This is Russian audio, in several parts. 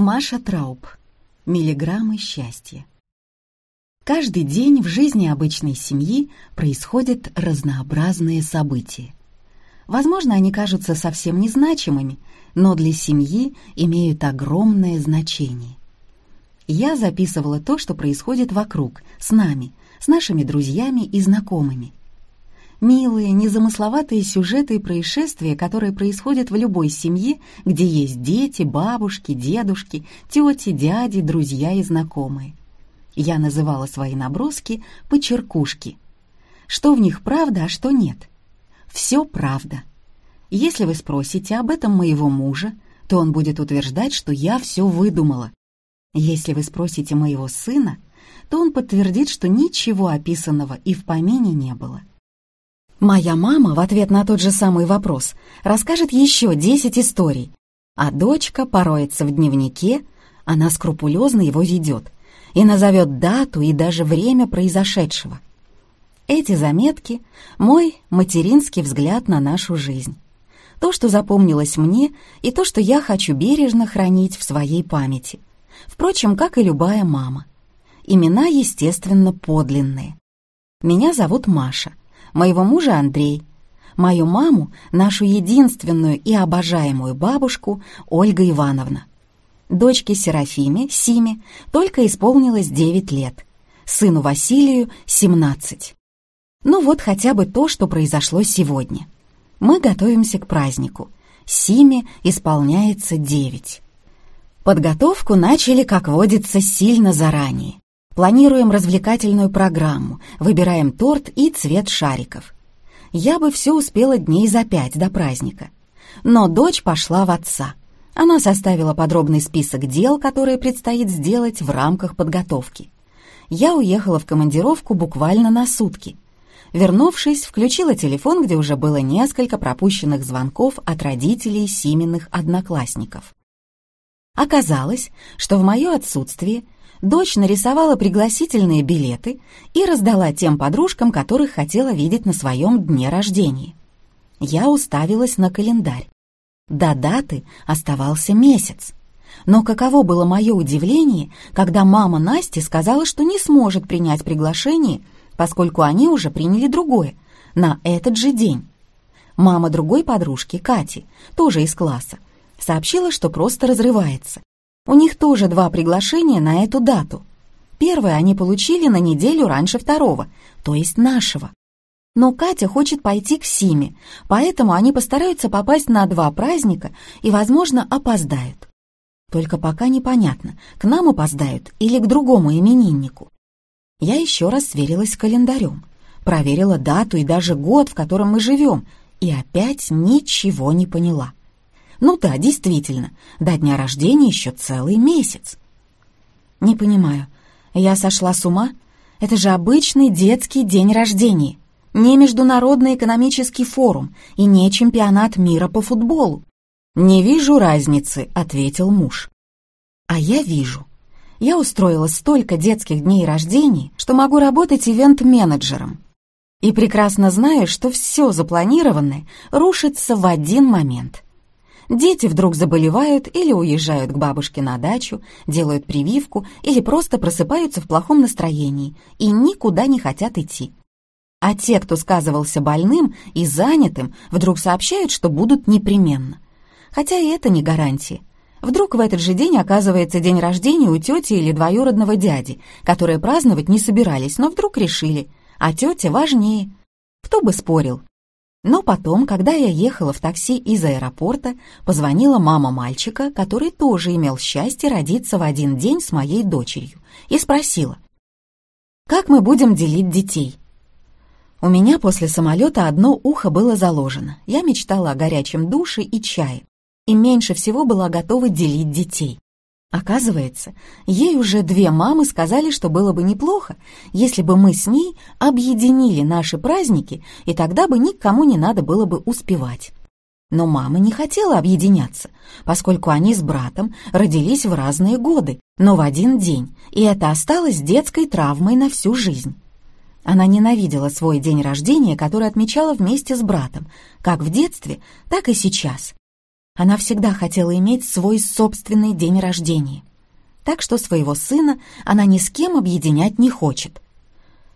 Маша Трауб. Миллиграммы счастья. Каждый день в жизни обычной семьи происходят разнообразные события. Возможно, они кажутся совсем незначимыми, но для семьи имеют огромное значение. Я записывала то, что происходит вокруг, с нами, с нашими друзьями и знакомыми. Милые, незамысловатые сюжеты и происшествия, которые происходят в любой семье, где есть дети, бабушки, дедушки, тети, дяди, друзья и знакомые. Я называла свои наброски «почеркушки». Что в них правда, а что нет? Все правда. Если вы спросите об этом моего мужа, то он будет утверждать, что я все выдумала. Если вы спросите моего сына, то он подтвердит, что ничего описанного и в помине не было. Моя мама в ответ на тот же самый вопрос расскажет еще 10 историй, а дочка пороется в дневнике, она скрупулезно его ведет и назовет дату и даже время произошедшего. Эти заметки — мой материнский взгляд на нашу жизнь. То, что запомнилось мне, и то, что я хочу бережно хранить в своей памяти. Впрочем, как и любая мама. Имена, естественно, подлинные. Меня зовут Маша — моего мужа Андрей, мою маму, нашу единственную и обожаемую бабушку Ольга Ивановна. Дочке Серафиме, Симе, только исполнилось 9 лет, сыну Василию — 17. Ну вот хотя бы то, что произошло сегодня. Мы готовимся к празднику. Симе исполняется 9. Подготовку начали, как водится, сильно заранее. Планируем развлекательную программу, выбираем торт и цвет шариков. Я бы все успела дней за пять до праздника. Но дочь пошла в отца. Она составила подробный список дел, которые предстоит сделать в рамках подготовки. Я уехала в командировку буквально на сутки. Вернувшись, включила телефон, где уже было несколько пропущенных звонков от родителей Симиных одноклассников. Оказалось, что в мое отсутствие – дочь нарисовала пригласительные билеты и раздала тем подружкам, которых хотела видеть на своем дне рождения. Я уставилась на календарь. До даты оставался месяц. Но каково было мое удивление, когда мама Насти сказала, что не сможет принять приглашение, поскольку они уже приняли другое, на этот же день. Мама другой подружки, Кати, тоже из класса, сообщила, что просто разрывается. У них тоже два приглашения на эту дату. Первое они получили на неделю раньше второго, то есть нашего. Но Катя хочет пойти к Симе, поэтому они постараются попасть на два праздника и, возможно, опоздают. Только пока непонятно, к нам опоздают или к другому имениннику. Я еще раз сверилась с календарем, проверила дату и даже год, в котором мы живем, и опять ничего не поняла. Ну да, действительно, до дня рождения еще целый месяц. Не понимаю, я сошла с ума? Это же обычный детский день рождения. Не Международный экономический форум и не чемпионат мира по футболу. «Не вижу разницы», — ответил муж. «А я вижу. Я устроила столько детских дней рождения, что могу работать ивент-менеджером. И прекрасно знаю, что все запланированное рушится в один момент. Дети вдруг заболевают или уезжают к бабушке на дачу, делают прививку или просто просыпаются в плохом настроении и никуда не хотят идти. А те, кто сказывался больным и занятым, вдруг сообщают, что будут непременно. Хотя и это не гарантия. Вдруг в этот же день оказывается день рождения у тети или двоюродного дяди, которые праздновать не собирались, но вдруг решили, а тетя важнее. Кто бы спорил, но потом, когда я ехала в такси из аэропорта, позвонила мама мальчика, который тоже имел счастье родиться в один день с моей дочерью, и спросила, «Как мы будем делить детей?» У меня после самолета одно ухо было заложено. Я мечтала о горячем душе и чае, и меньше всего была готова делить детей. Оказывается, ей уже две мамы сказали, что было бы неплохо, если бы мы с ней объединили наши праздники, и тогда бы никому не надо было бы успевать. Но мама не хотела объединяться, поскольку они с братом родились в разные годы, но в один день, и это осталось детской травмой на всю жизнь. Она ненавидела свой день рождения, который отмечала вместе с братом, как в детстве, так и сейчас. Она всегда хотела иметь свой собственный день рождения. Так что своего сына она ни с кем объединять не хочет.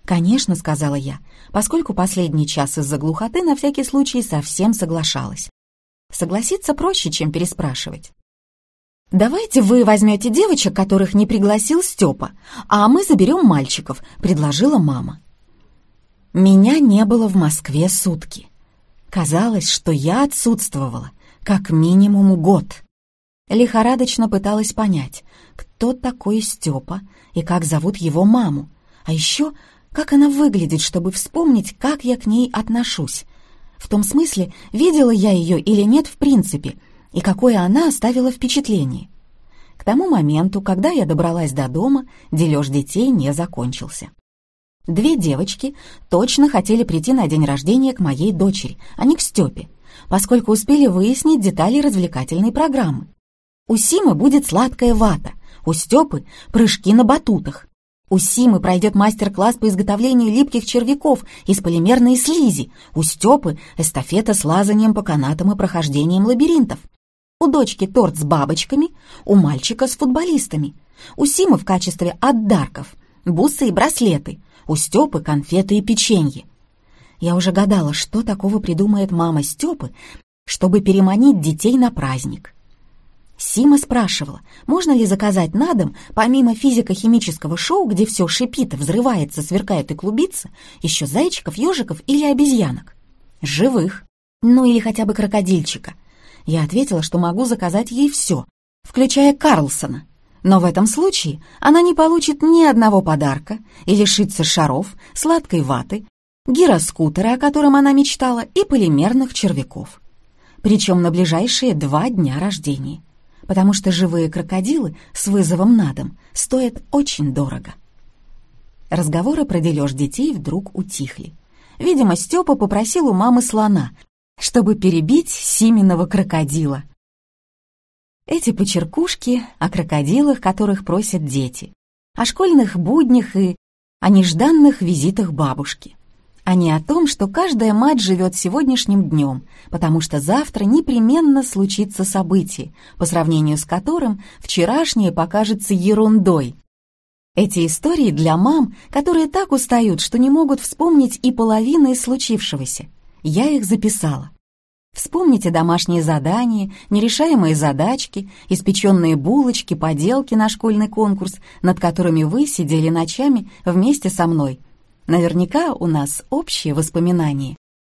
«Конечно», — сказала я, поскольку последний час из-за глухоты на всякий случай совсем соглашалась. Согласиться проще, чем переспрашивать. «Давайте вы возьмете девочек, которых не пригласил Степа, а мы заберем мальчиков», — предложила мама. Меня не было в Москве сутки. Казалось, что я отсутствовала как минимум год. Лихорадочно пыталась понять, кто такой Степа и как зовут его маму, а еще как она выглядит, чтобы вспомнить, как я к ней отношусь. В том смысле, видела я ее или нет в принципе — и какое она оставила впечатление. К тому моменту, когда я добралась до дома, дележ детей не закончился. Две девочки точно хотели прийти на день рождения к моей дочери, а не к Степе, поскольку успели выяснить детали развлекательной программы. У Симы будет сладкая вата, у Степы — прыжки на батутах. У Симы пройдет мастер-класс по изготовлению липких червяков из полимерной слизи, у Степы — эстафета с лазанием по канатам и прохождением лабиринтов. У дочки торт с бабочками, у мальчика с футболистами. У Симы в качестве отдарков бусы и браслеты, у Степы конфеты и печенье. Я уже гадала, что такого придумает мама Степы, чтобы переманить детей на праздник. Сима спрашивала, можно ли заказать на дом, помимо физико-химического шоу, где все шипит, взрывается, сверкает и клубится, еще зайчиков, ежиков или обезьянок. Живых. Ну или хотя бы крокодильчика. Я ответила, что могу заказать ей все, включая Карлсона. Но в этом случае она не получит ни одного подарка и лишится шаров, сладкой ваты, гироскутера, о котором она мечтала, и полимерных червяков. Причем на ближайшие два дня рождения. Потому что живые крокодилы с вызовом на дом стоят очень дорого. Разговоры про дележ детей вдруг утихли. Видимо, Степа попросил у мамы слона, чтобы перебить Сименного крокодила. Эти почеркушки о крокодилах, которых просят дети, о школьных буднях и о нежданных визитах бабушки, а не о том, что каждая мать живет сегодняшним днем, потому что завтра непременно случится событие, по сравнению с которым вчерашнее покажется ерундой. Эти истории для мам, которые так устают, что не могут вспомнить и половины случившегося. Я их записала. Вспомните домашние задания, нерешаемые задачки, испеченные булочки, поделки на школьный конкурс, над которыми вы сидели ночами вместе со мной. Наверняка у нас общие воспоминания.